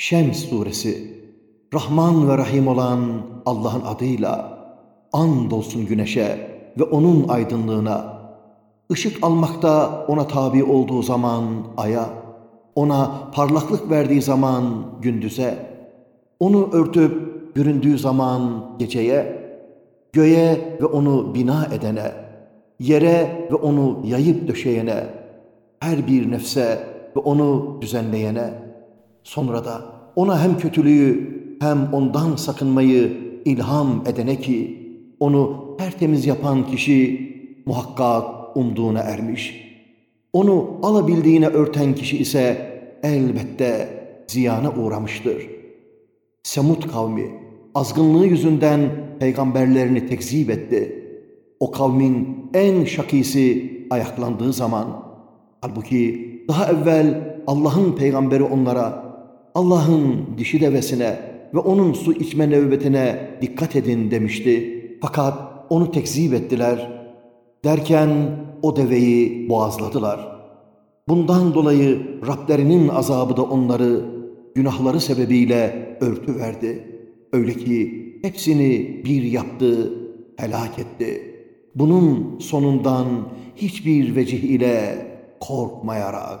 Şems suresi. Rahman ve Rahim olan Allah'ın adıyla andolsun güneşe ve onun aydınlığına. Işık almakta ona tabi olduğu zaman aya ona parlaklık verdiği zaman gündüze onu örtüp büründüğü zaman geceye göğe ve onu bina edene yere ve onu yayıp döşeyene her bir nefse ve onu düzenleyene Sonra da ona hem kötülüğü hem ondan sakınmayı ilham edene ki onu tertemiz yapan kişi muhakkak umduğuna ermiş. Onu alabildiğine örten kişi ise elbette ziyana uğramıştır. Semut kavmi azgınlığı yüzünden peygamberlerini tekzip etti. O kavmin en şakisi ayaklandığı zaman halbuki daha evvel Allah'ın peygamberi onlara Allah'ın dişi devesine ve onun su içme nöbetine dikkat edin demişti. Fakat onu tekzip ettiler. Derken o deveyi boğazladılar. Bundan dolayı Rablerinin azabı da onları günahları sebebiyle örtü verdi. Öyle ki hepsini bir yaptı, helak etti. Bunun sonundan hiçbir vecih ile korkmayarak